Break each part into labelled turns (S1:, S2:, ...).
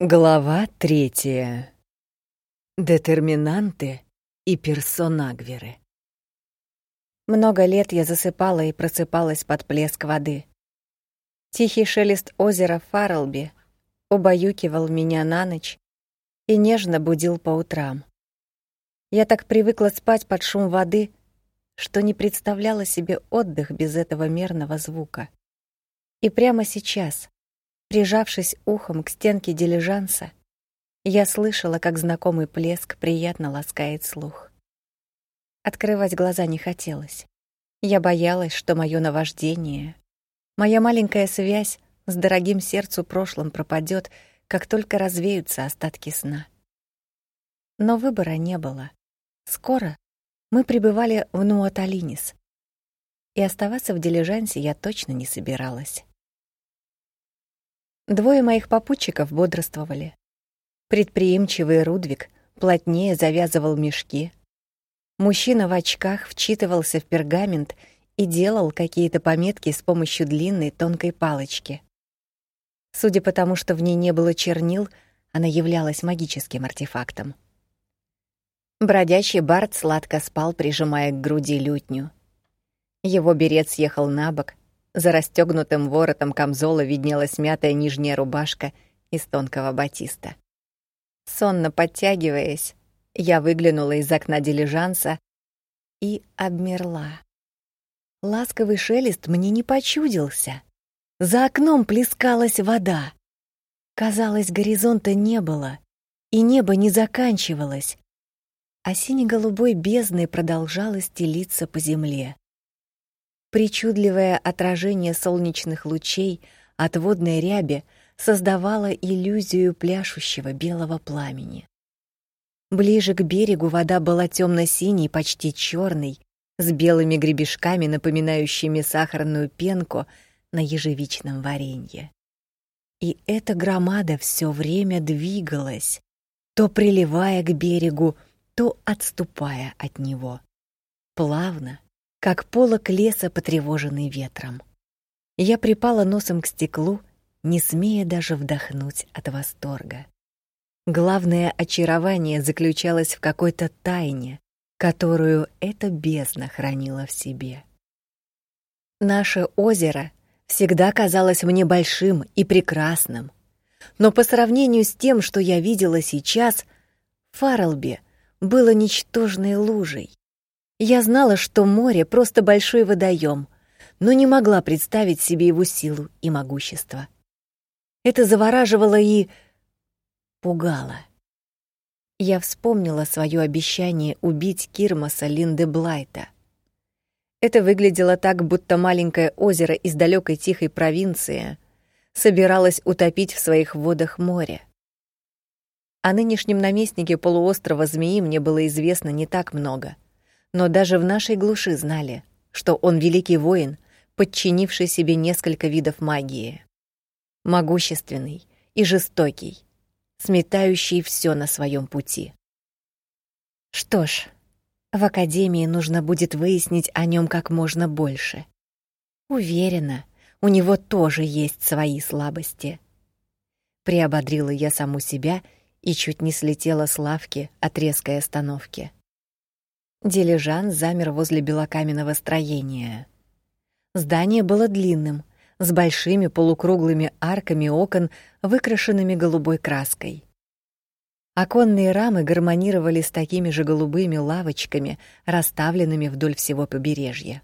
S1: Глава третья. Детерминанты и персонагверы.
S2: Много лет я засыпала и просыпалась под плеск воды. Тихий шелест озера Фарлби убаюкивал меня на ночь и нежно будил по утрам. Я так привыкла спать под шум воды, что не представляла себе отдых без этого мерного звука. И прямо сейчас, Прижавшись ухом к стенке дилижанса, я слышала, как знакомый плеск приятно ласкает слух. Открывать глаза не хотелось. Я боялась, что моё наваждение, моя маленькая связь с дорогим сердцу прошлым пропадёт, как только развеются остатки сна. Но выбора не было. Скоро мы прибывали в Нуаталинис, и оставаться в дилижансе я точно не собиралась. Двое моих попутчиков бодрствовали. Предприимчивый Рудвик плотнее завязывал мешки. Мужчина в очках вчитывался в пергамент и делал какие-то пометки с помощью длинной тонкой палочки. Судя по тому, что в ней не было чернил, она являлась магическим артефактом. Бродячий Барт сладко спал, прижимая к груди лютню. Его берет съехал на бок, за расстёгнутым воротом камзола виднелась мятая нижняя рубашка из тонкого батиста. Сонно подтягиваясь, я выглянула из окна дилижанса и обмерла. Ласковый шелест мне не почудился. За окном плескалась вода. Казалось, горизонта не было, и небо не заканчивалось, а сине-голубой бездной продолжало стелиться по земле. Причудливое отражение солнечных лучей от водной ряби создавало иллюзию пляшущего белого пламени. Ближе к берегу вода была темно-синей, почти черной, с белыми гребешками, напоминающими сахарную пенку на ежевичном варенье. И эта громада все время двигалась, то приливая к берегу, то отступая от него. Плавно, как полок леса, потревоженный ветром. Я припала носом к стеклу, не смея даже вдохнуть от восторга. Главное очарование заключалось в какой-то тайне, которую эта бездна хранила в себе. Наше озеро всегда казалось мне большим и прекрасным, но по сравнению с тем, что я видела сейчас, Фарлби было ничтожной лужей. Я знала, что море — просто большой водоем, но не могла представить себе его силу и могущество. Это завораживало и пугало. Я вспомнила свое обещание убить Кирмаса Линде Блайта. Это выглядело так, будто маленькое озеро из далекой тихой провинции собиралось утопить в своих водах море. О нынешнем наместнике полуострова Змеи мне было известно не так много — но даже в нашей глуши знали, что он великий воин, подчинивший себе несколько видов магии. Могущественный и жестокий, сметающий все на своем пути. Что ж, в академии нужно будет выяснить о нем как можно больше. Уверена, у него тоже есть свои слабости. Приободрила я саму себя и чуть не слетела с лавки от резкой остановки. Дилижанс замер возле белокаменного строения. Здание было длинным, с большими полукруглыми арками окон, выкрашенными голубой краской. Оконные рамы гармонировали с такими же голубыми лавочками, расставленными вдоль всего побережья.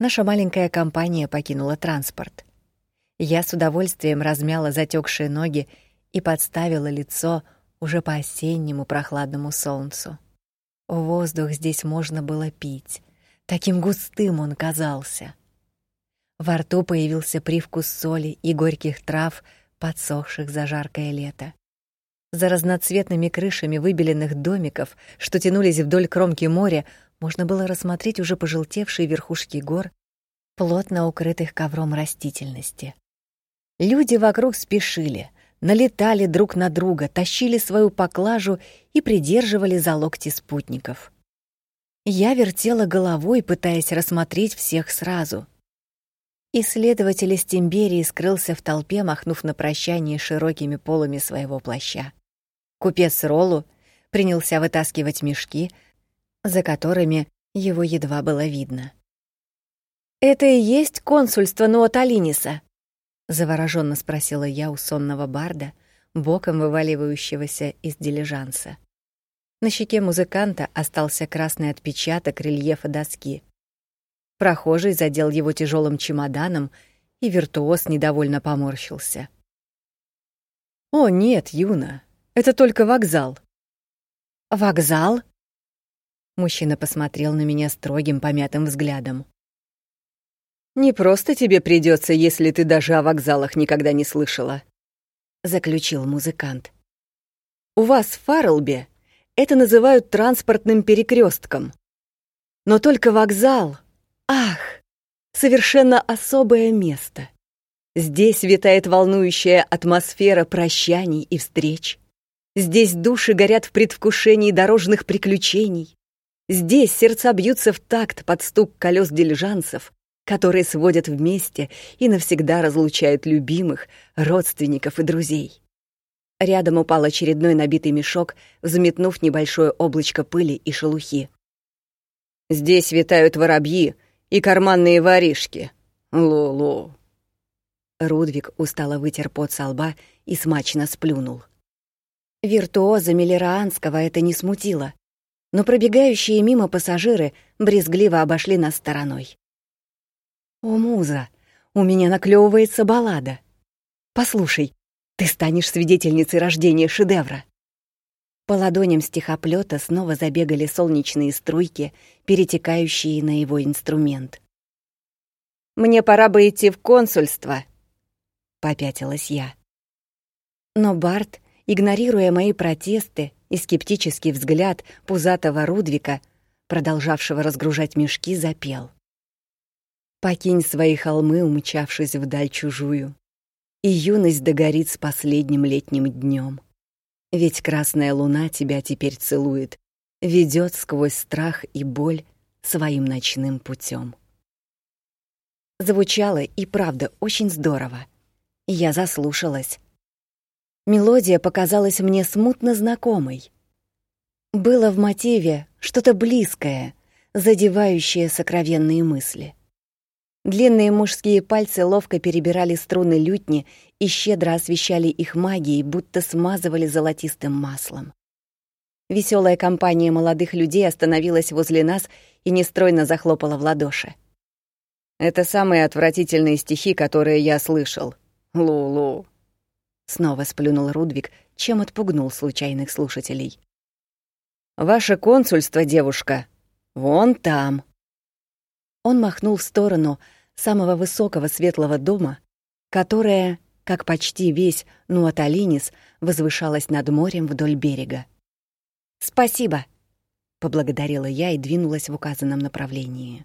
S2: Наша маленькая компания покинула транспорт. Я с удовольствием размяла затекшие ноги и подставила лицо уже по осеннему прохладному солнцу. Воздух здесь можно было пить. Таким густым он казался. Во рту появился привкус соли и горьких трав, подсохших за жаркое лето. За разноцветными крышами выбеленных домиков, что тянулись вдоль кромки моря, можно было рассмотреть уже пожелтевшие верхушки гор, плотно укрытых ковром растительности. Люди вокруг спешили, налетали друг на друга, тащили свою поклажу и придерживали за локти спутников. Я вертела головой, пытаясь рассмотреть всех сразу. Исследователь из Тимберии скрылся в толпе, махнув на прощание широкими полами своего плаща. Купец Роллу принялся вытаскивать мешки, за которыми его едва было видно. «Это и есть консульство Нуаталиниса?» — завороженно спросила я у сонного барда, боком вываливающегося из дилижанса. На щеке музыканта остался красный отпечаток рельефа доски. Прохожий задел его тяжелым чемоданом, и виртуоз недовольно поморщился. «О, нет, Юна, это только вокзал». «Вокзал?» Мужчина посмотрел на меня строгим помятым взглядом. «Не просто тебе придется, если ты даже о вокзалах никогда не слышала», — заключил музыкант. «У вас в Фарлбе это называют транспортным перекрестком. Но только вокзал Ах, совершенно особое место. Здесь витает волнующая атмосфера прощаний и встреч. Здесь души горят в предвкушении дорожных приключений. Здесь сердца бьются в такт под стук колес дилижансов, которые сводят вместе и навсегда разлучают любимых, родственников и друзей. Рядом упал очередной набитый мешок, взметнув небольшое облачко пыли и шелухи. «Здесь витают воробьи, и карманные воришки. Лу-лу». Рудвик устало вытер пот со лба и смачно сплюнул. Виртуоза Миллераанского это не смутило, но пробегающие мимо пассажиры брезгливо обошли нас стороной. «О, муза, у меня наклевывается баллада. Послушай, ты станешь свидетельницей рождения шедевра». По ладоням стихоплета снова забегали солнечные струйки, перетекающие на его инструмент. «Мне пора бы идти в консульство», — попятилась я. Но Барт, игнорируя мои протесты и скептический взгляд пузатого Рудвика, продолжавшего разгружать мешки, запел. «Покинь свои холмы, умчавшись вдаль чужую, и юность догорит с последним летним днем. Ведь красная луна тебя теперь целует, ведет сквозь страх и боль своим ночным путем. Звучало и правда очень здорово. Я заслушалась. Мелодия показалась мне смутно знакомой. Было в мотиве что-то близкое, задевающее сокровенные мысли. Длинные мужские пальцы ловко перебирали струны лютни и щедро освещали их магией, будто смазывали золотистым маслом. Веселая компания молодых людей остановилась возле нас и нестройно захлопала в ладоши. «Это самые отвратительные стихи, которые я слышал. Лу-лу». Снова сплюнул Рудвик, чем отпугнул случайных слушателей. «Ваше консульство, девушка, вон там». Он махнул в сторону самого высокого светлого дома, которое, как почти весь Нуаталинис, возвышалось над морем вдоль берега. «Спасибо», — поблагодарила я и двинулась в указанном направлении.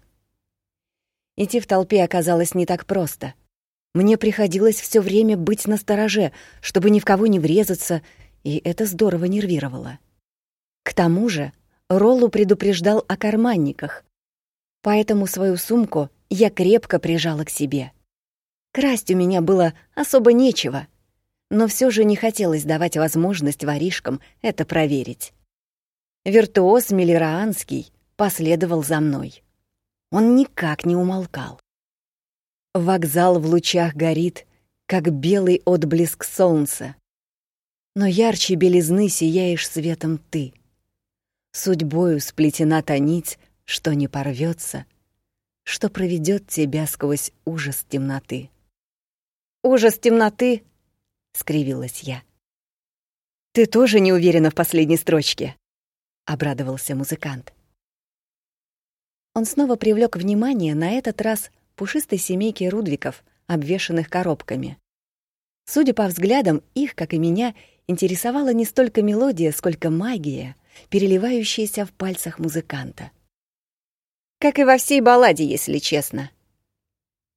S2: Идти в толпе оказалось не так просто. Мне приходилось все время быть настороже, чтобы ни в кого не врезаться, и это здорово нервировало. К тому же Роллу предупреждал о карманниках, поэтому свою сумку я крепко прижала к себе. Красть у меня было особо нечего, но все же не хотелось давать возможность воришкам это проверить. Виртуоз Миллераанский последовал за мной. Он никак не умолкал. Вокзал в лучах горит, как белый отблеск солнца. Но ярче белизны сияешь светом ты. Судьбою сплетена та нить, что не порвется, что проведет тебя сквозь ужас темноты. «Ужас темноты?» — скривилась я. «Ты тоже не уверена в последней строчке?» — обрадовался музыкант. Он снова привлек внимание на этот раз пушистой семейки Рудвиков, обвешанных коробками. Судя по взглядам, их, как и меня, интересовала не столько мелодия, сколько магия, переливающаяся в пальцах музыканта — как и во всей балладе, если честно.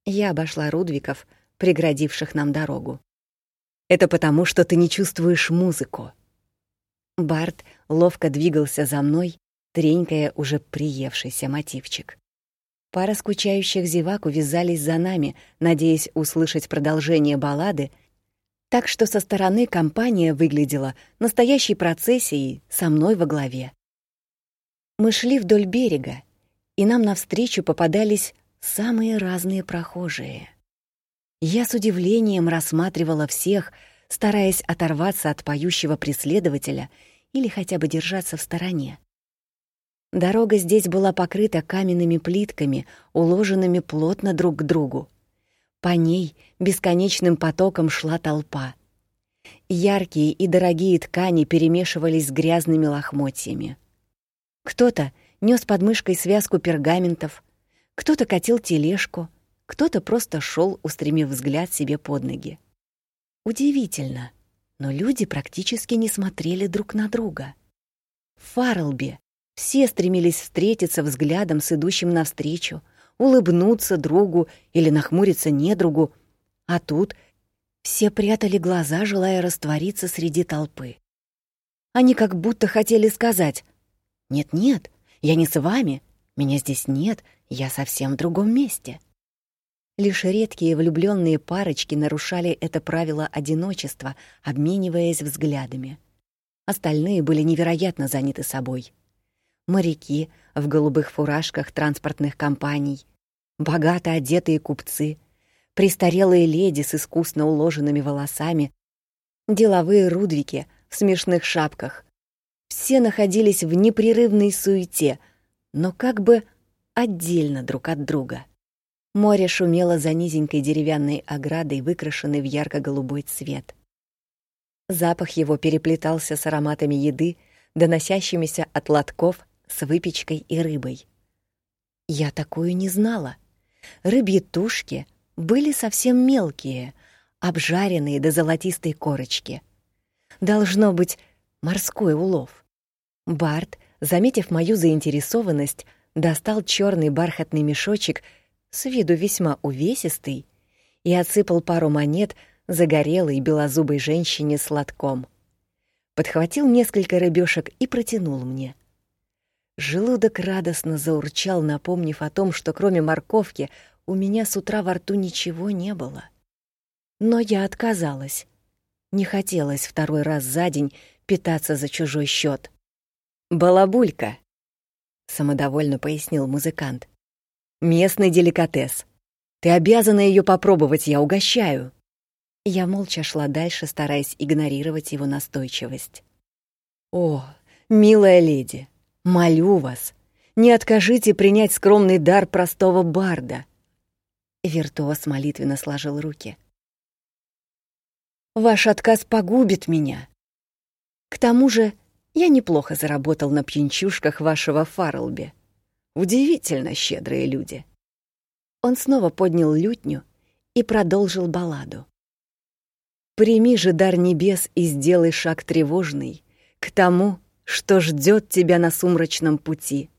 S2: Я обошла Рудвиков, преградивших нам дорогу. Это потому, что ты не чувствуешь музыку. Барт ловко двигался за мной, тренькая уже приевшийся мотивчик. Пара скучающих зевак увязались за нами, надеясь услышать продолжение баллады, так что со стороны компания выглядела настоящей процессией со мной во главе. Мы шли вдоль берега, и нам навстречу попадались самые разные прохожие. Я с удивлением рассматривала всех, стараясь оторваться от поющего преследователя или хотя бы держаться в стороне. Дорога здесь была покрыта каменными плитками, уложенными плотно друг к другу. По ней бесконечным потоком шла толпа. Яркие и дорогие ткани перемешивались с грязными лохмотьями. Кто-то нёс под мышкой связку пергаментов, кто-то катил тележку, кто-то просто шел, устремив взгляд себе под ноги. Удивительно, но люди практически не смотрели друг на друга. В Фарлби все стремились встретиться взглядом с идущим навстречу, улыбнуться другу или нахмуриться недругу, а тут все прятали глаза, желая раствориться среди толпы. Они как будто хотели сказать «Нет-нет, я не с вами, меня здесь нет, я совсем в другом месте». Лишь редкие влюбленные парочки нарушали это правило одиночества, обмениваясь взглядами. Остальные были невероятно заняты собой — моряки в голубых фуражках транспортных компаний, богато одетые купцы, престарелые леди с искусно уложенными волосами, деловые рудвики в смешных шапках. Все находились в непрерывной суете, но как бы отдельно друг от друга. Море шумело за низенькой деревянной оградой, выкрашенной в ярко-голубой цвет. Запах его переплетался с ароматами еды, доносящимися от лотков с выпечкой и рыбой. Я такую не знала. Рыбьи тушки были совсем мелкие, обжаренные до золотистой корочки. Должно быть морской улов. Барт, заметив мою заинтересованность, достал черный бархатный мешочек, с виду весьма увесистый, и отсыпал пару монет загорелой белозубой женщине с лотком. Подхватил несколько рыбешек и протянул мне — Желудок радостно заурчал, напомнив о том, что кроме морковки у меня с утра во рту ничего не было. Но я отказалась. Не хотелось второй раз за день питаться за чужой счет. «Балабулька», — самодовольно пояснил музыкант. «Местный деликатес. Ты обязана ее попробовать, я угощаю». Я молча шла дальше, стараясь игнорировать его настойчивость. «О, милая леди, Молю вас, не откажите принять скромный дар простого барда. Виртуоз молитвенно сложил руки. Ваш отказ погубит меня. К тому же я неплохо заработал на пьянчушках вашего Фарлби. Удивительно щедрые люди. Он снова поднял лютню и продолжил балладу. Прими же дар небес и сделай шаг тревожный к тому, что ждет тебя на сумрачном пути.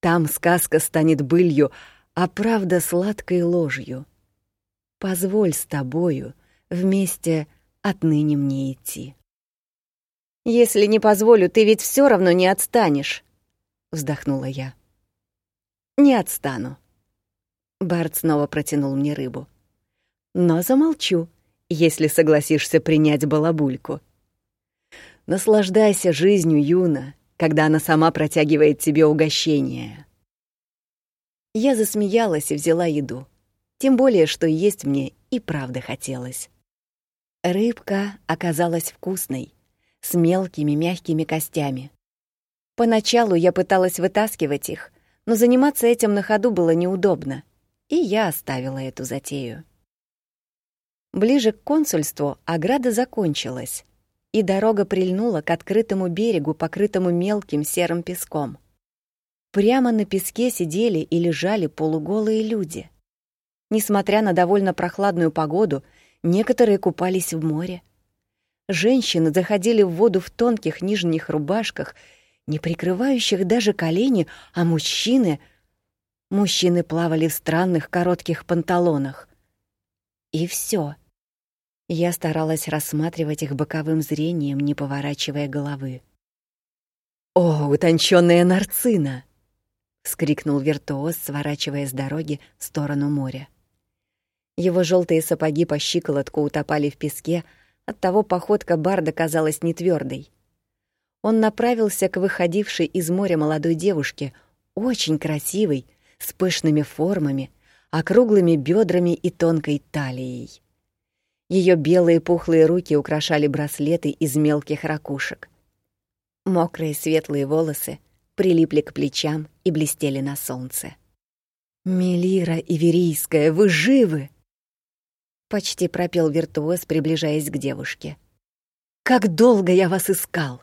S2: Там сказка станет былью, а правда сладкой ложью. Позволь с тобою вместе отныне мне идти. Если не позволю, ты ведь все равно не отстанешь, вздохнула я. Не отстану. Барт снова протянул мне рыбу. Но замолчу, если согласишься принять балабульку. Наслаждайся жизнью, Юна, когда она сама протягивает тебе угощение. Я засмеялась и взяла еду. Тем более, что есть мне и правда хотелось. Рыбка оказалась вкусной, с мелкими мягкими костями. Поначалу я пыталась вытаскивать их, но заниматься этим на ходу было неудобно, и я оставила эту затею. Ближе к консульству ограда закончилась, и дорога прильнула к открытому берегу, покрытому мелким серым песком. Прямо на песке сидели и лежали полуголые люди. Несмотря на довольно прохладную погоду, некоторые купались в море. Женщины заходили в воду в тонких нижних рубашках, не прикрывающих даже колени, а мужчины... Мужчины плавали в странных коротких панталонах. И все. Я старалась рассматривать их боковым зрением, не поворачивая головы. «О, утонченная нарцина!» — вскрикнул виртуоз, сворачивая с дороги в сторону моря. Его желтые сапоги по щиколотку утопали в песке, оттого походка барда казалась нетвёрдой. Он направился к выходившей из моря молодой девушке, очень красивой, с пышными формами, округлыми бедрами и тонкой талией. Ее белые пухлые руки украшали браслеты из мелких ракушек. Мокрые светлые волосы прилипли к плечам и блестели на солнце. «Мелира Иверийская, вы живы!» Почти пропел виртуоз, приближаясь к девушке. «Как долго я вас искал!»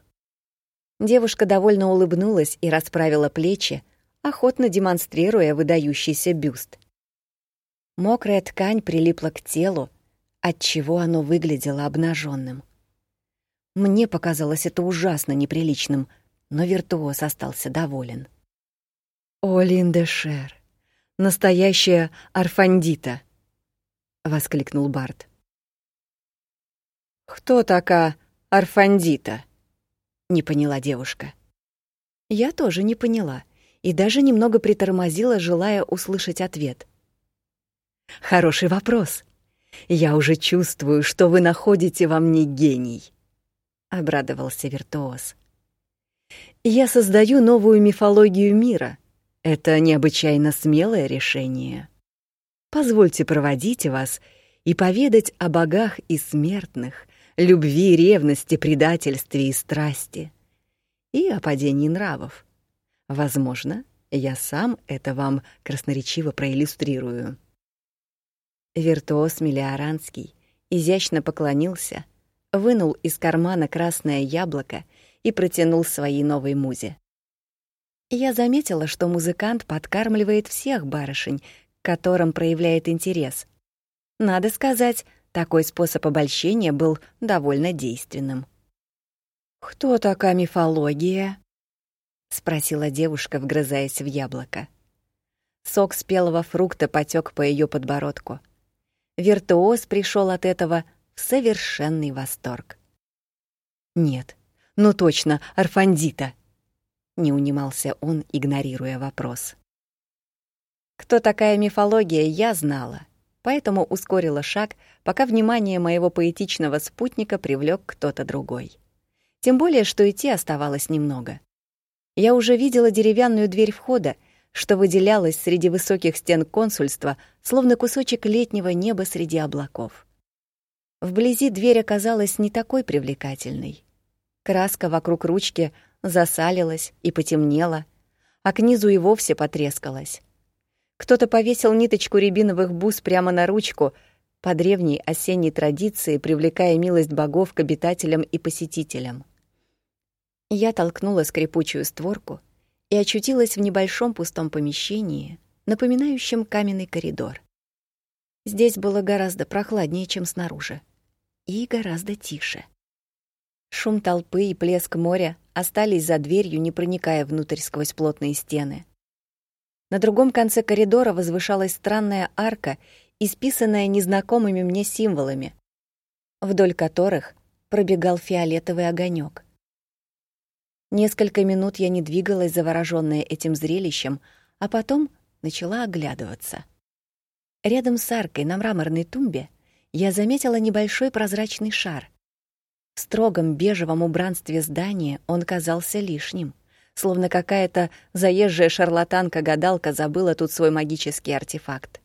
S2: Девушка довольно улыбнулась и расправила плечи, охотно демонстрируя выдающийся бюст. Мокрая ткань прилипла к телу, отчего оно выглядело обнаженным. Мне показалось это ужасно неприличным, но виртуоз остался доволен. «О, Линдешер! Настоящая Арфандита!» — воскликнул Барт. «Кто такая Арфандита?» — не поняла девушка. Я тоже не поняла и даже немного притормозила, желая услышать ответ. «Хороший вопрос. Я уже чувствую, что вы находите во мне гений», — обрадовался виртуоз. «Я создаю новую мифологию мира. Это необычайно смелое решение». Позвольте проводить вас и поведать о богах и смертных, любви, ревности, предательстве и страсти, и о падении нравов. Возможно, я сам это вам красноречиво проиллюстрирую. Виртуоз Миллиоранский изящно поклонился, вынул из кармана красное яблоко и протянул своей новой музе. Я заметила, что музыкант подкармливает всех барышень, которым проявляет интерес. Надо сказать, такой способ обольщения был довольно действенным. «Кто такая мифология?» — спросила девушка, вгрызаясь в яблоко. Сок спелого фрукта потек по ее подбородку. Виртуоз пришел от этого в совершенный восторг. «Нет, ну точно, Арфандита!» — не унимался он, игнорируя вопрос. Кто такая мифология, я знала, поэтому ускорила шаг, пока внимание моего поэтичного спутника привлек кто-то другой. Тем более, что идти оставалось немного. Я уже видела деревянную дверь входа, что выделялась среди высоких стен консульства, словно кусочек летнего неба среди облаков. Вблизи дверь оказалась не такой привлекательной. Краска вокруг ручки засалилась и потемнела, а к низу и вовсе потрескалась. Кто-то повесил ниточку рябиновых бус прямо на ручку, по древней осенней традиции привлекая милость богов к обитателям и посетителям. Я толкнула скрипучую створку и очутилась в небольшом пустом помещении, напоминающем каменный коридор. Здесь было гораздо прохладнее, чем снаружи, и гораздо тише. Шум толпы и плеск моря остались за дверью, не проникая внутрь сквозь плотные стены. На другом конце коридора возвышалась странная арка, исписанная незнакомыми мне символами, вдоль которых пробегал фиолетовый огонек. Несколько минут я не двигалась, заворожённая этим зрелищем, а потом начала оглядываться. Рядом с аркой на мраморной тумбе я заметила небольшой прозрачный шар. В строгом бежевом убранстве здания он казался лишним словно какая-то заезжая шарлатанка-гадалка забыла тут свой магический артефакт.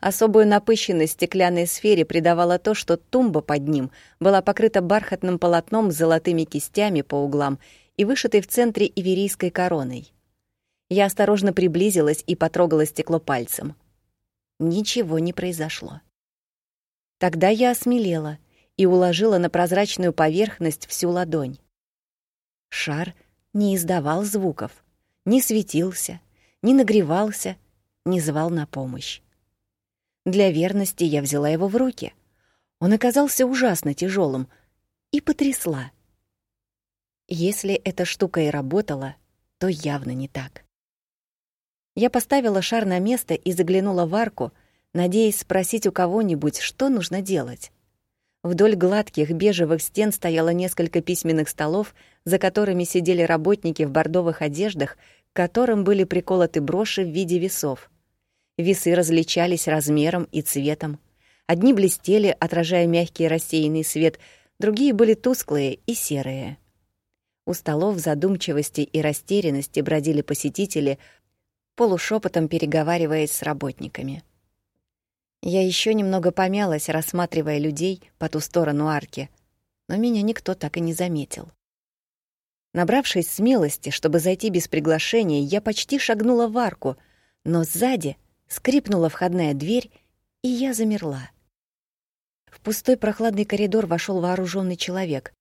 S2: Особую напыщенность стеклянной сфере придавало то, что тумба под ним была покрыта бархатным полотном с золотыми кистями по углам и вышитой в центре иверийской короной. Я осторожно приблизилась и потрогала стекло пальцем. Ничего не произошло. Тогда я осмелела и уложила на прозрачную поверхность всю ладонь. Шар — не издавал звуков, не светился, не нагревался, не звал на помощь. Для верности я взяла его в руки. Он оказался ужасно тяжелым и потрясла. Если эта штука и работала, то явно не так. Я поставила шар на место и заглянула в арку, надеясь спросить у кого-нибудь, что нужно делать. Вдоль гладких бежевых стен стояло несколько письменных столов, за которыми сидели работники в бордовых одеждах, к которым были приколоты броши в виде весов. Весы различались размером и цветом. Одни блестели, отражая мягкий рассеянный свет, другие были тусклые и серые. У столов в задумчивости и растерянности бродили посетители, полушепотом переговариваясь с работниками. Я еще немного помялась, рассматривая людей по ту сторону арки, но меня никто так и не заметил. Набравшись смелости, чтобы зайти без приглашения, я почти шагнула в арку, но сзади скрипнула входная дверь, и я замерла. В пустой прохладный коридор вошел вооруженный человек.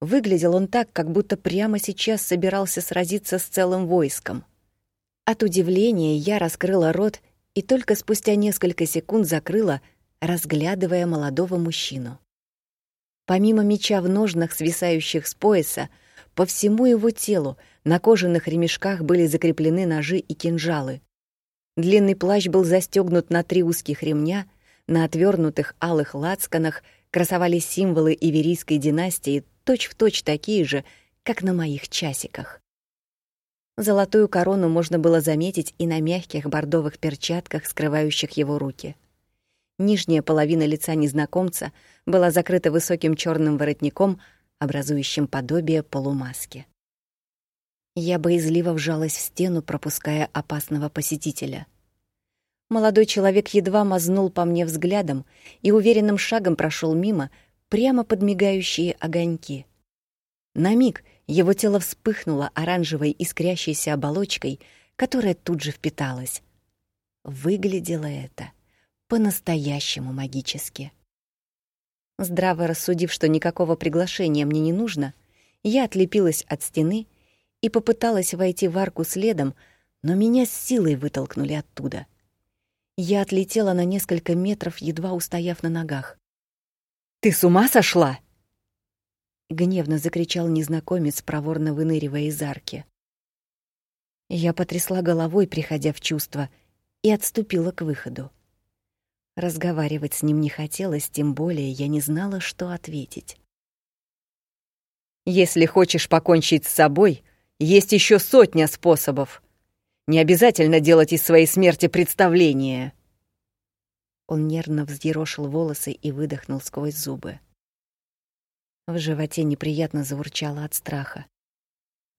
S2: Выглядел он так, как будто прямо сейчас собирался сразиться с целым войском. От удивления я раскрыла рот и только спустя несколько секунд закрыла, разглядывая молодого мужчину. Помимо меча в ножнах, свисающих с пояса, по всему его телу на кожаных ремешках были закреплены ножи и кинжалы. Длинный плащ был застегнут на три узких ремня, на отвернутых алых лацканах красовались символы иверийской династии, точь-в-точь точь такие же, как на моих часиках. Золотую корону можно было заметить и на мягких бордовых перчатках, скрывающих его руки. Нижняя половина лица незнакомца была закрыта высоким черным воротником, образующим подобие полумаски. Я боязливо вжалась в стену, пропуская опасного посетителя. Молодой человек едва мазнул по мне взглядом и уверенным шагом прошел мимо, прямо под мигающие огоньки. На миг его тело вспыхнуло оранжевой искрящейся оболочкой, которая тут же впиталась. Выглядело это по-настоящему магически. Здраво рассудив, что никакого приглашения мне не нужно, я отлепилась от стены и попыталась войти в арку следом, но меня с силой вытолкнули оттуда. Я отлетела на несколько метров, едва устояв на ногах. «Ты с ума сошла?» Гневно закричал незнакомец, проворно выныривая из арки. Я потрясла головой, приходя в чувство, и отступила к выходу. Разговаривать с ним не хотелось, тем более я не знала, что ответить. Если хочешь покончить с собой, есть еще сотня способов. Не обязательно делать из своей смерти представление. Он нервно взъерошил волосы и выдохнул сквозь зубы. В животе неприятно заурчало от страха.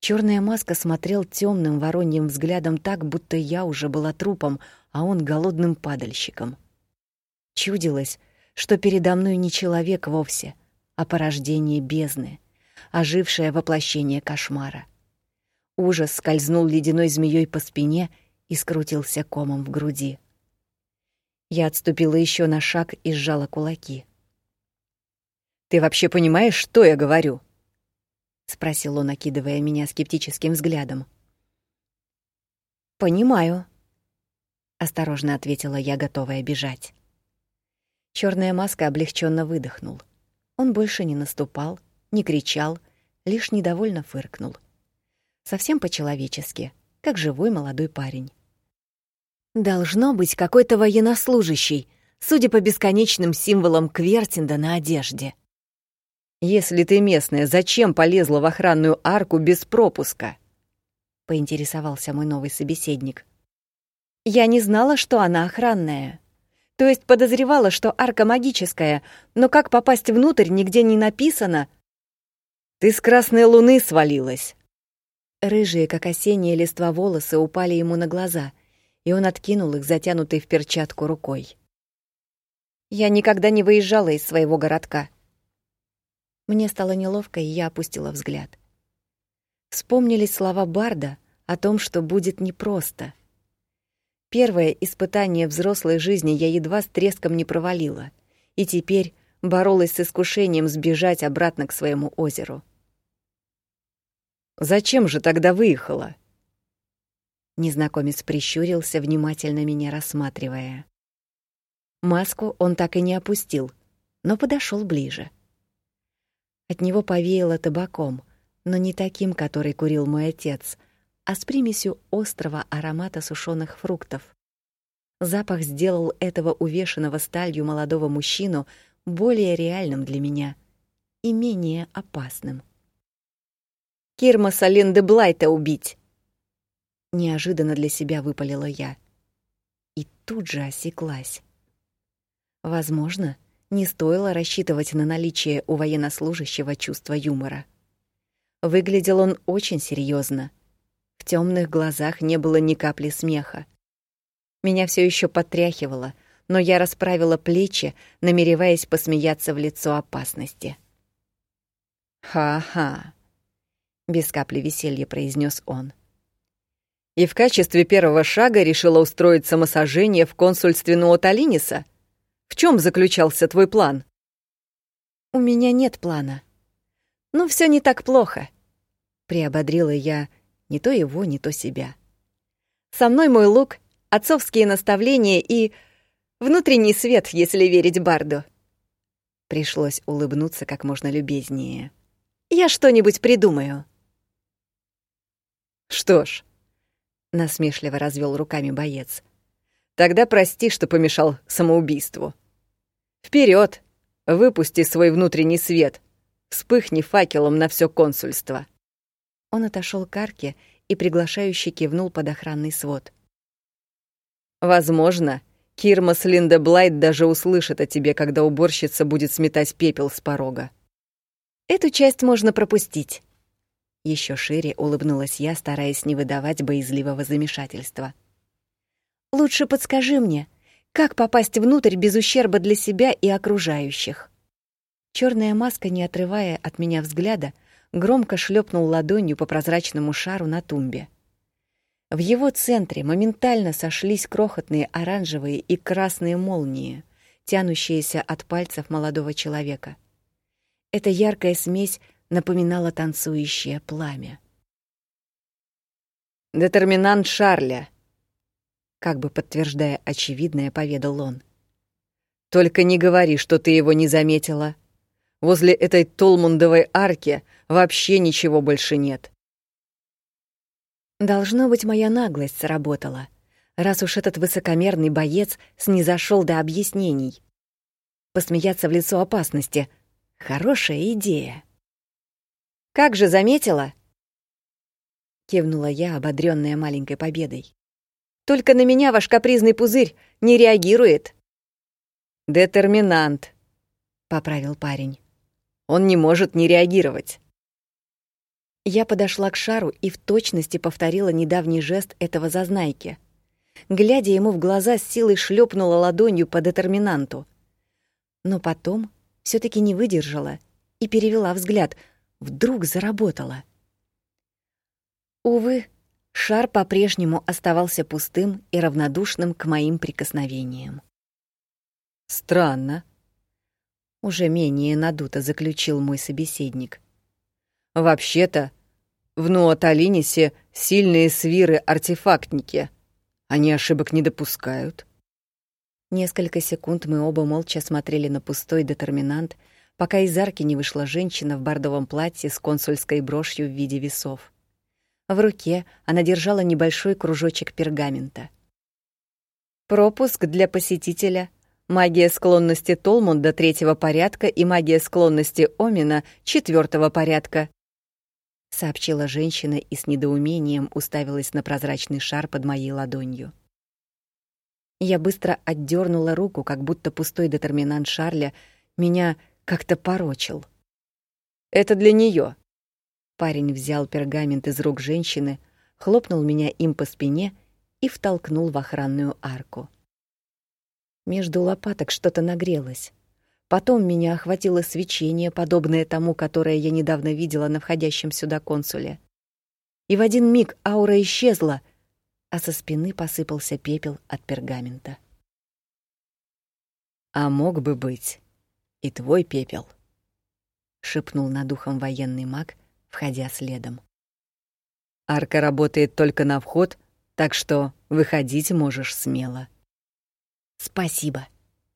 S2: Черная маска смотрел темным вороньим взглядом так, будто я уже была трупом, а он голодным падальщиком. Чудилось, что передо мной не человек вовсе, а порождение бездны, ожившее воплощение кошмара. Ужас скользнул ледяной змеей по спине и скрутился комом в груди. Я отступила еще на шаг и сжала кулаки. Ты вообще понимаешь, что я говорю? спросил он, окидывая меня скептическим взглядом. Понимаю, осторожно ответила я, готовая бежать. Черная маска облегченно выдохнул. Он больше не наступал, не кричал, лишь недовольно фыркнул. Совсем по-человечески, как живой молодой парень. Должно быть какой-то военнослужащий, судя по бесконечным символам Квертинда на одежде. «Если ты местная, зачем полезла в охранную арку без пропуска?» — поинтересовался мой новый собеседник. «Я не знала, что она охранная. То есть подозревала, что арка магическая, но как попасть внутрь, нигде не написано». «Ты с красной луны свалилась!» Рыжие, как осенние листва волосы, упали ему на глаза, и он откинул их, затянутой в перчатку рукой. «Я никогда не выезжала из своего городка», мне стало неловко, и я опустила взгляд. Вспомнились слова Барда о том, что будет непросто. Первое испытание взрослой жизни я едва с треском не провалила, и теперь боролась с искушением сбежать обратно к своему озеру. «Зачем же тогда выехала?» Незнакомец прищурился, внимательно меня рассматривая. Маску он так и не опустил, но подошел ближе. От него повеяло табаком, но не таким, который курил мой отец, а с примесью острого аромата сушеных фруктов. Запах сделал этого увешанного сталью молодого мужчину более реальным для меня и менее опасным. Кирмаса Линде Блайта убить. неожиданно для себя выпалила я. И тут же осеклась. Возможно, не стоило рассчитывать на наличие у военнослужащего чувства юмора. Выглядел он очень серьезно. В темных глазах не было ни капли смеха. Меня все еще потряхивало, но я расправила плечи, намереваясь посмеяться в лицо опасности. «Ха-ха», — без капли веселья произнес он. «И в качестве первого шага решила устроить самосожжение в консульстве Нуоталиниса? В чем заключался твой план?» «У меня нет плана. Ну, все не так плохо», — приободрила я не то его, не то себя. «Со мной мой лук, отцовские наставления и внутренний свет, если верить Барду». Пришлось улыбнуться как можно любезнее. Я что-нибудь придумаю. Что ж, насмешливо развел руками боец. Тогда прости, что помешал самоубийству. Вперед, выпусти свой внутренний свет. Вспыхни факелом на все консульство. Он отошел к арке и приглашающе кивнул под охранный свод. Возможно, Кирмас Линда Блайт даже услышит о тебе, когда уборщица будет сметать пепел с порога. Эту часть можно пропустить. Еще шире улыбнулась я, стараясь не выдавать боязливого замешательства. Лучше подскажи мне, как попасть внутрь без ущерба для себя и окружающих. Черная маска, не отрывая от меня взгляда, громко шлепнул ладонью по прозрачному шару на тумбе. В его центре моментально сошлись крохотные оранжевые и красные молнии, тянущиеся от пальцев молодого человека — эта яркая смесь напоминала танцующее пламя. «Детерминант Шарля», — как бы подтверждая очевидное, поведал он. «Только не говори, что ты его не заметила. Возле этой Толмундовой арки вообще ничего больше нет». Должно быть, моя наглость сработала, раз уж этот высокомерный боец снизошел до объяснений. Посмеяться в лицо опасности — Хорошая идея. Как же заметила? Кивнула я, ободрённая маленькой победой. Только на меня ваш капризный пузырь не реагирует. Детерминант, поправил парень. Он не может не реагировать. Я подошла к шару и в точности повторила недавний жест этого зазнайки. Глядя ему в глаза, с силой шлепнула ладонью по детерминанту. Но потом все таки не выдержала и перевела взгляд. Вдруг заработала. Увы, шар по-прежнему оставался пустым и равнодушным к моим прикосновениям. Странно. Уже менее надуто заключил мой собеседник. Вообще-то, в Нуаталинисе сильные свиры-артефактники. Они ошибок не допускают. Несколько секунд мы оба молча смотрели на пустой детерминант, пока из арки не вышла женщина в бордовом платье с консульской брошью в виде весов. В руке она держала небольшой кружочек пергамента. Пропуск для посетителя, магия склонности Толмунда третьего порядка и магия склонности Омина четвертого порядка, сообщила женщина и с недоумением уставилась на прозрачный шар под моей ладонью. Я быстро отдернула руку, как будто пустой детерминант Шарля меня как-то порочил. Это для нее. Парень взял пергамент из рук женщины, хлопнул меня им по спине и втолкнул в охранную арку. Между лопаток что-то нагрелось. Потом меня охватило свечение, подобное тому, которое я недавно видела на входящем сюда консуле. И в один миг аура исчезла, а со спины посыпался пепел от пергамента. «А мог бы быть и твой пепел», — шепнул над ухом военный маг, входя следом. «Арка работает только на вход, так что выходить можешь смело». «Спасибо»,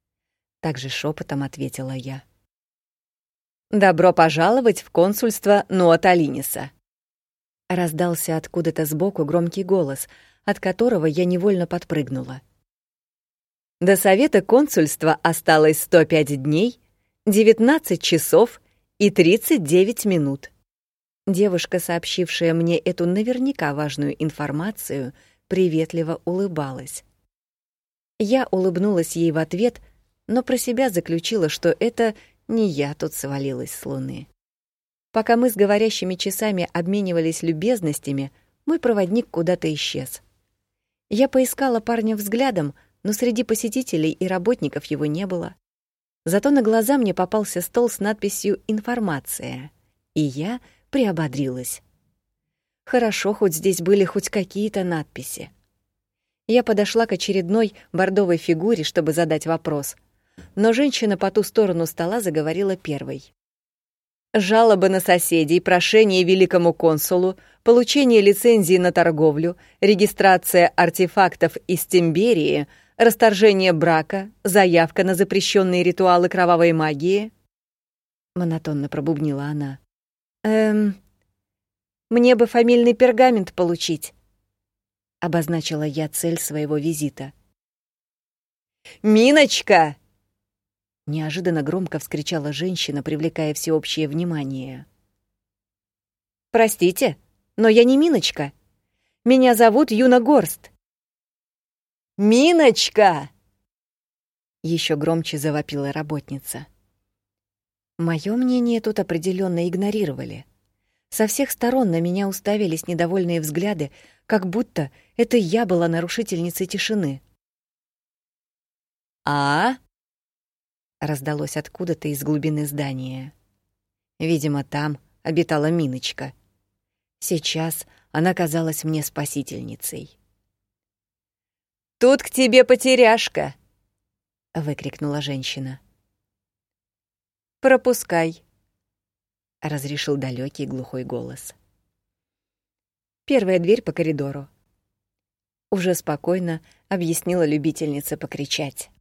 S2: — также шепотом ответила я. «Добро пожаловать в консульство Нуаталиниса», — раздался откуда-то сбоку громкий голос — от которого я невольно подпрыгнула. До совета консульства осталось 105 дней, 19 часов и 39 минут. Девушка, сообщившая мне эту наверняка важную информацию, приветливо улыбалась. Я улыбнулась ей в ответ, но про себя заключила, что это не я тут свалилась с луны. Пока мы с говорящими часами обменивались любезностями, мой проводник куда-то исчез. Я поискала парня взглядом, но среди посетителей и работников его не было. Зато на глаза мне попался стол с надписью «Информация», и я приободрилась. Хорошо, хоть здесь были хоть какие-то надписи. Я подошла к очередной бордовой фигуре, чтобы задать вопрос, но женщина по ту сторону стола заговорила первой. Жалобы на соседей, прошение великому консулу, получение лицензии на торговлю, регистрация артефактов из Тимберии, расторжение брака, заявка на запрещенные ритуалы кровавой магии. Монотонно пробубнила она. Эм, мне бы фамильный пергамент получить. Обозначила я цель своего визита. Миночка! Неожиданно громко вскричала женщина, привлекая всеобщее внимание. «Простите, но я не Миночка. Меня зовут Юна Горст». «Миночка!» Еще громче завопила работница. Мое мнение тут определенно игнорировали. Со всех сторон на меня уставились недовольные взгляды, как будто это я была нарушительницей тишины. «А?» раздалось откуда-то из глубины здания. Видимо, там обитала Миночка. Сейчас она казалась мне спасительницей. «Тут к тебе потеряшка!» — выкрикнула женщина. «Пропускай», — разрешил далекий глухой голос. Первая дверь по коридору. Уже спокойно объяснила любительница покричать.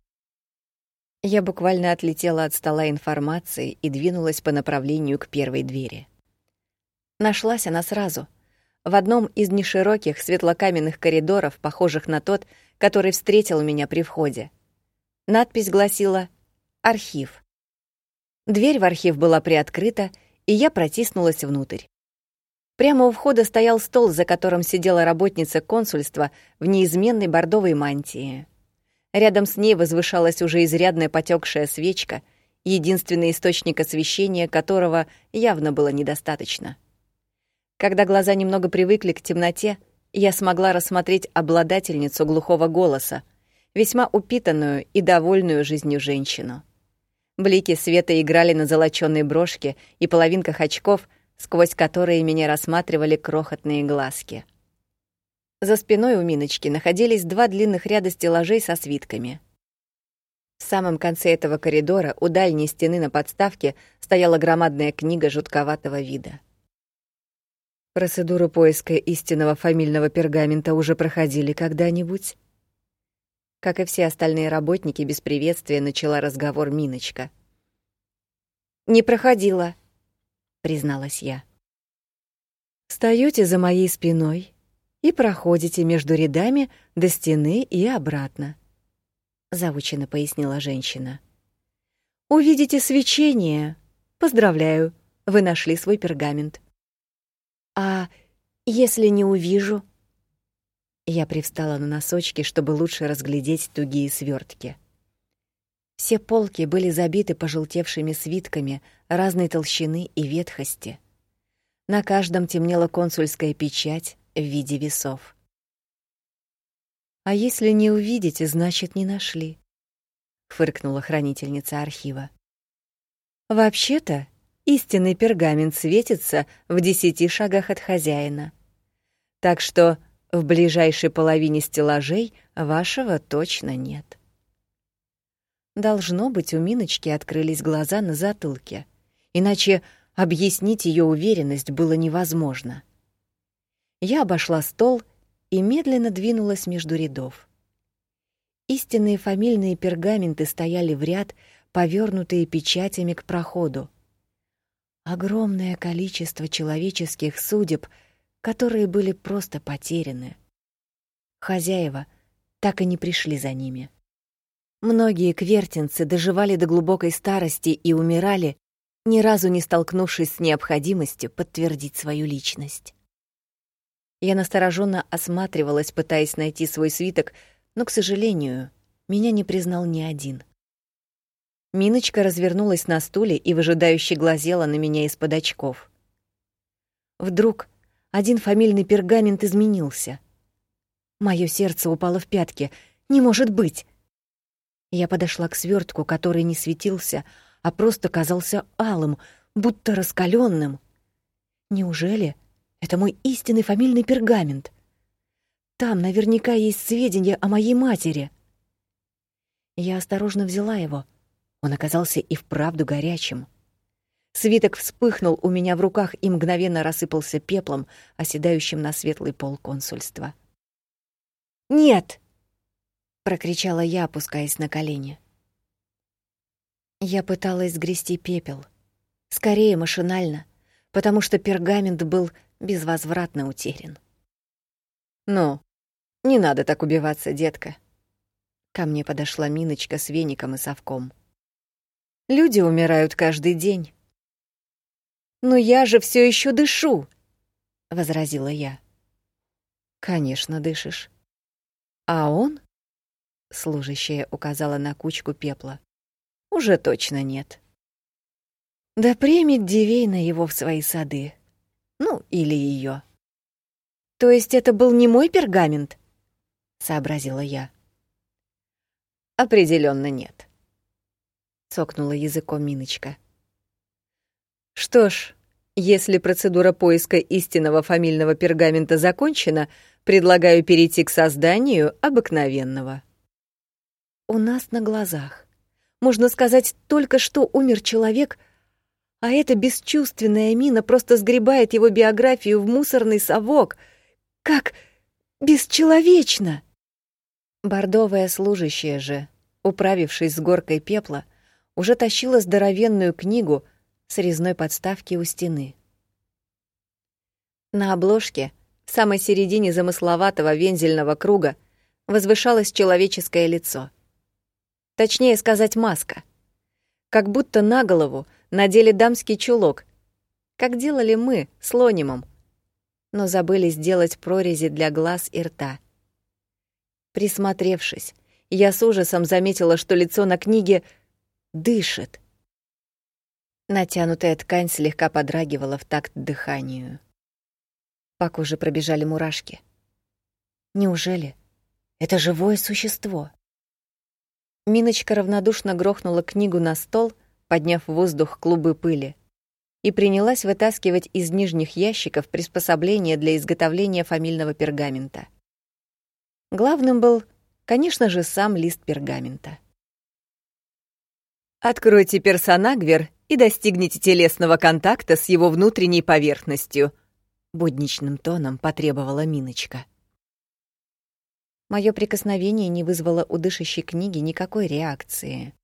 S2: Я буквально отлетела от стола информации и двинулась по направлению к первой двери. Нашлась она сразу. В одном из нешироких светлокаменных коридоров, похожих на тот, который встретил меня при входе. Надпись гласила «Архив». Дверь в архив была приоткрыта, и я протиснулась внутрь. Прямо у входа стоял стол, за которым сидела работница консульства в неизменной бордовой мантии. Рядом с ней возвышалась уже изрядная потекшая свечка, единственный источник освещения которого явно было недостаточно. Когда глаза немного привыкли к темноте, я смогла рассмотреть обладательницу глухого голоса, весьма упитанную и довольную жизнью женщину. Блики света играли на золочёной брошке и половинках очков, сквозь которые меня рассматривали крохотные глазки — за спиной у Миночки находились два длинных ряда стеллажей со свитками. В самом конце этого коридора у дальней стены на подставке стояла громадная книга жутковатого вида. Процедуру поиска истинного фамильного пергамента уже проходили когда-нибудь? Как и все остальные работники, без приветствия начала разговор Миночка. «Не проходила», — призналась я. «Встаёте за моей спиной и проходите между рядами до стены и обратно», — заучено пояснила женщина. «Увидите свечение. Поздравляю, вы нашли свой пергамент». «А если не увижу?» Я привстала на носочки, чтобы лучше разглядеть тугие свертки. Все полки были забиты пожелтевшими свитками разной толщины и ветхости. На каждом темнела консульская печать, в виде весов. А если не увидите, значит, не нашли, фыркнула хранительница архива. Вообще-то, истинный пергамент светится в десяти шагах от хозяина. Так что в ближайшей половине стеллажей вашего точно нет. Должно быть, у Миночки открылись глаза на затылке, иначе объяснить ее уверенность было невозможно. Я обошла стол и медленно двинулась между рядов. Истинные фамильные пергаменты стояли в ряд, повернутые печатями к проходу. Огромное количество человеческих судеб, которые были просто потеряны. Хозяева так и не пришли за ними. Многие квертинцы доживали до глубокой старости и умирали, ни разу не столкнувшись с необходимостью подтвердить свою личность. Я настороженно осматривалась, пытаясь найти свой свиток, но, к сожалению, меня не признал ни один. Миночка развернулась на стуле и выжидающе глазела на меня из-под очков. Вдруг один фамильный пергамент изменился. Моё сердце упало в пятки. Не может быть! Я подошла к свёртку, который не светился, а просто казался алым, будто раскалённым. Неужели это мой истинный фамильный пергамент? Там наверняка есть сведения о моей матери. Я осторожно взяла его. Он оказался и вправду горячим. Свиток вспыхнул у меня в руках и мгновенно рассыпался пеплом, оседающим на светлый пол консульства. «Нет!» — прокричала я, опускаясь на колени. Я пыталась сгрести пепел. Скорее машинально, потому что пергамент был безвозвратно утерян. «Ну, не надо так убиваться, детка». Ко мне подошла Миночка с веником и совком. «Люди умирают каждый день». «Но я же все еще дышу», — возразила я. «Конечно, дышишь. А он?» — служащая указала на кучку пепла. «Уже точно нет». «Да примет Дивейна его в свои сады. Ну, или ее. «То есть это был не мой пергамент?» — сообразила я. Определенно нет», — цокнула языком Миночка. «Что ж, если процедура поиска истинного фамильного пергамента закончена, предлагаю перейти к созданию обыкновенного». У нас на глазах. Можно сказать, только что умер человек, а эта бесчувственная мина просто сгребает его биографию в мусорный совок. Как бесчеловечно! Бордовая служащая же, управившись с горкой пепла, уже тащила здоровенную книгу с резной подставки у стены. На обложке, в самой середине замысловатого вензельного круга, возвышалось человеческое лицо. Точнее сказать, маска. Как будто на голову надели дамский чулок, как делали мы с Лонимом, но забыли сделать прорези для глаз и рта. Присмотревшись, я с ужасом заметила, что лицо на книге дышит. Натянутая ткань слегка подрагивала в такт дыханию. По коже пробежали мурашки. Неужели это живое существо? Миночка равнодушно грохнула книгу на стол, подняв в воздух клубы пыли, и принялась вытаскивать из нижних ящиков приспособления для изготовления фамильного пергамента. Главным был, конечно же, сам лист пергамента. Откройте персонагвер и достигните телесного контакта с его внутренней поверхностью, будничным тоном потребовала Миночка. Моё прикосновение не вызвало у дышащей книги никакой реакции.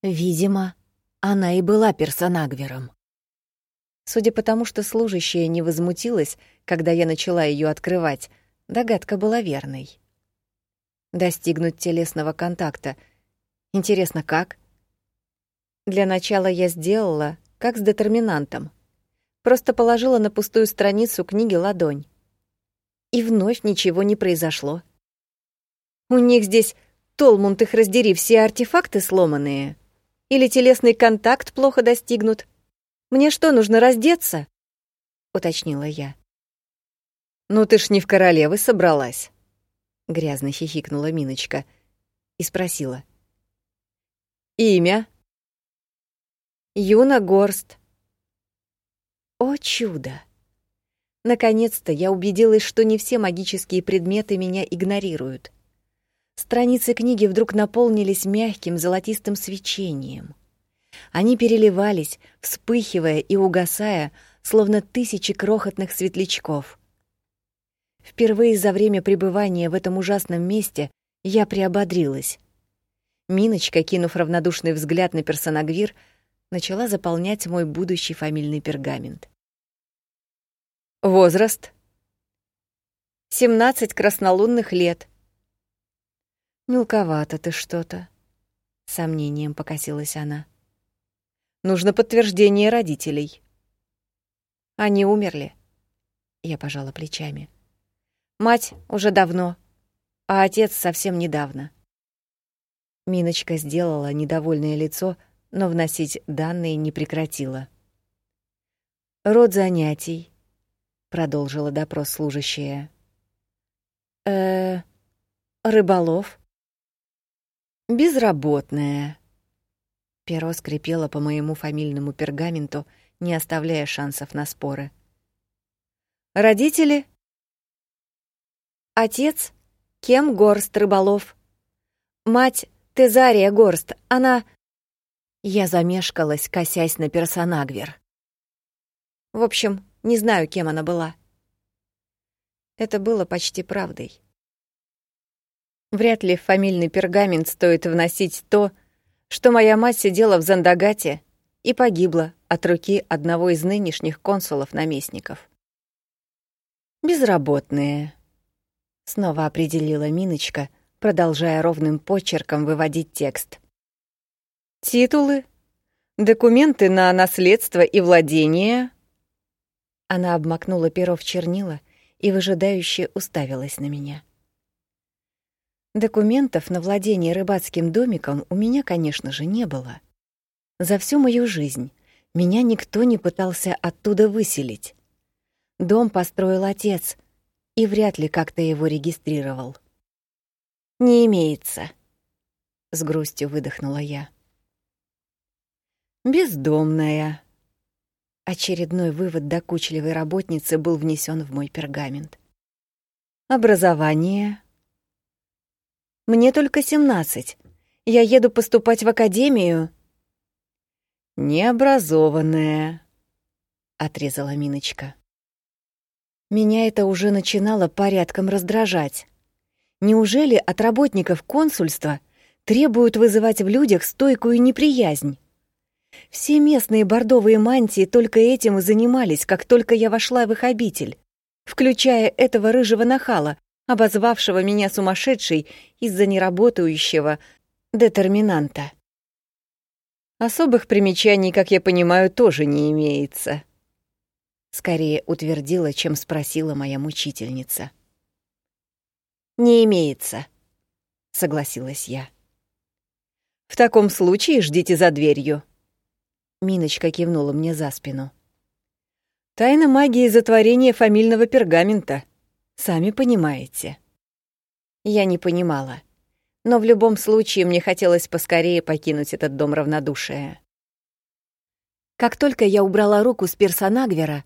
S2: Видимо, она и была персонагвером. Судя по тому, что служащая не возмутилась, когда я начала её открывать, догадка была верной достигнуть телесного контакта. Интересно, как? Для начала я сделала, как с детерминантом. Просто положила на пустую страницу книги ладонь. И вновь ничего не произошло. У них здесь, Толмунд их раздери, все артефакты сломанные. Или телесный контакт плохо достигнут. Мне что, нужно раздеться? Уточнила я. Ну ты ж не в королевы собралась грязно хихикнула Миночка и спросила: Имя? Юна Горст. О чудо! Наконец-то я убедилась, что не все магические предметы меня игнорируют. Страницы книги вдруг наполнились мягким золотистым свечением. Они переливались, вспыхивая и угасая, словно тысячи крохотных светлячков. Впервые за время пребывания в этом ужасном месте я приободрилась. Миночка, кинув равнодушный взгляд на персонагвир, начала заполнять мой будущий фамильный пергамент. Возраст? Семнадцать краснолунных лет. Мелковато ты что-то, сомнением покосилась она.
S1: Нужно подтверждение родителей.
S2: Они умерли. Я пожала плечами. Мать уже давно, а отец совсем недавно. Миночка сделала недовольное лицо, но вносить данные не прекратила. Род занятий, продолжила допрос служащая. Э, рыболов. Безработная. Перо скрипело по моему фамильному пергаменту, не оставляя шансов на споры. Родители? Отец Кем Горст Рыболов. Мать Тезария Горст. Она Я замешкалась, косясь на персонагвер. В общем, не знаю, кем она была. Это было почти правдой. Вряд ли в фамильный пергамент стоит вносить то, что моя мать сидела в Зандагате и погибла от руки одного из нынешних консулов-наместников. «Безработные», — снова определила Миночка, продолжая ровным почерком выводить текст.
S1: «Титулы, документы на наследство и владение».
S2: Она обмакнула перо в чернила и выжидающе уставилась на меня. Документов на владение рыбацким домиком у меня, конечно же, не было. За всю мою жизнь меня никто не пытался оттуда выселить. Дом построил отец, и вряд ли как-то его регистрировал. «Не имеется», — с грустью выдохнула я.
S1: «Бездомная».
S2: Очередной вывод докучливой работницы был внесен в мой пергамент.
S1: «Образование».
S2: «Мне только семнадцать. Я еду поступать в академию».
S1: «Необразованная», — отрезала Миночка.
S2: Меня это уже начинало порядком раздражать. Неужели от работников консульства требуют вызывать в людях стойкую неприязнь? Все местные бордовые мантии только этим и занимались, как только я вошла в их обитель, включая этого рыжего нахала, обозвавшего меня сумасшедшей из-за неработающего детерминанта.
S1: Особых примечаний, как я понимаю, тоже не имеется.
S2: Скорее утвердила, чем спросила моя мучительница. «Не имеется», — согласилась я.
S1: «В таком случае ждите за дверью».
S2: Миночка кивнула мне за спину.
S1: «Тайна магии затворения фамильного пергамента. Сами понимаете».
S2: Я не понимала, но в любом случае мне хотелось поскорее покинуть этот дом равнодушия. Как только я убрала руку с персонагвера,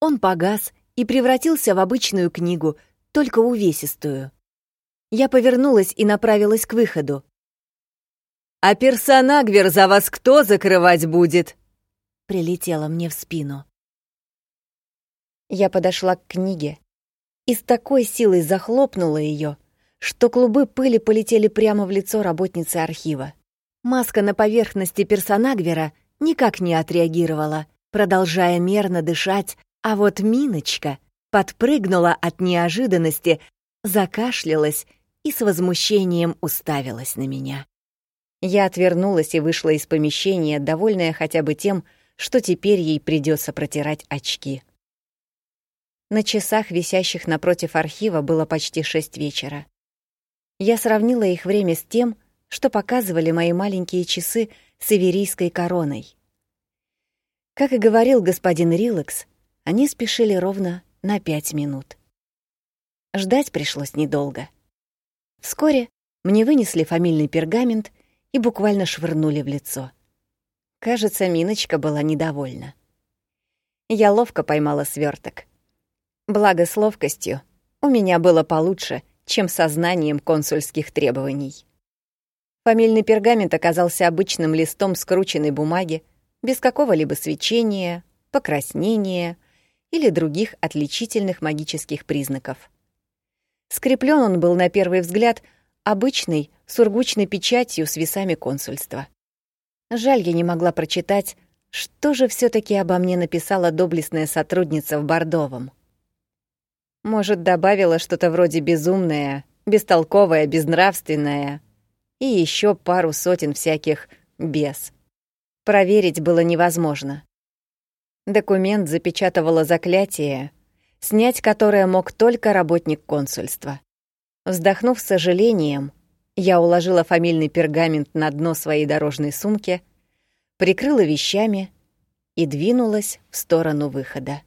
S2: он погас и превратился в обычную книгу, только увесистую. Я повернулась и направилась к выходу.
S1: «А персонагвер за вас кто закрывать будет?»
S2: Прилетела мне в спину. Я подошла к книге и с такой силой захлопнула ее, что клубы пыли полетели прямо в лицо работницы архива. Маска на поверхности персонагвера никак не отреагировала, продолжая мерно дышать а вот Миночка подпрыгнула от неожиданности, закашлялась и с возмущением уставилась на меня. Я отвернулась и вышла из помещения, довольная хотя бы тем, что теперь ей придется протирать очки. На часах, висящих напротив архива, было почти шесть вечера. Я сравнила их время с тем, что показывали мои маленькие часы с иверийской короной. Как и говорил господин Рилакс, они спешили ровно на пять минут. Ждать пришлось недолго. Вскоре мне вынесли фамильный пергамент и буквально швырнули в лицо. Кажется, Миночка была недовольна. Я ловко поймала сверток. Благо с ловкостью у меня было получше, чем со знанием консульских требований. Фамильный пергамент оказался обычным листом скрученной бумаги, без какого-либо свечения, покраснения, или других отличительных магических признаков. Скреплен он был на первый взгляд обычной сургучной печатью с весами консульства. Жаль, я не могла прочитать, что же все таки обо мне написала доблестная сотрудница в Бордовом. Может, добавила что-то вроде безумное, бестолковое, безнравственное и еще пару сотен всяких «без». проверить было невозможно. Документ запечатывало заклятие, снять которое мог только работник консульства. Вздохнув с сожалением, я уложила фамильный пергамент на дно своей дорожной сумки, прикрыла вещами и двинулась в сторону выхода.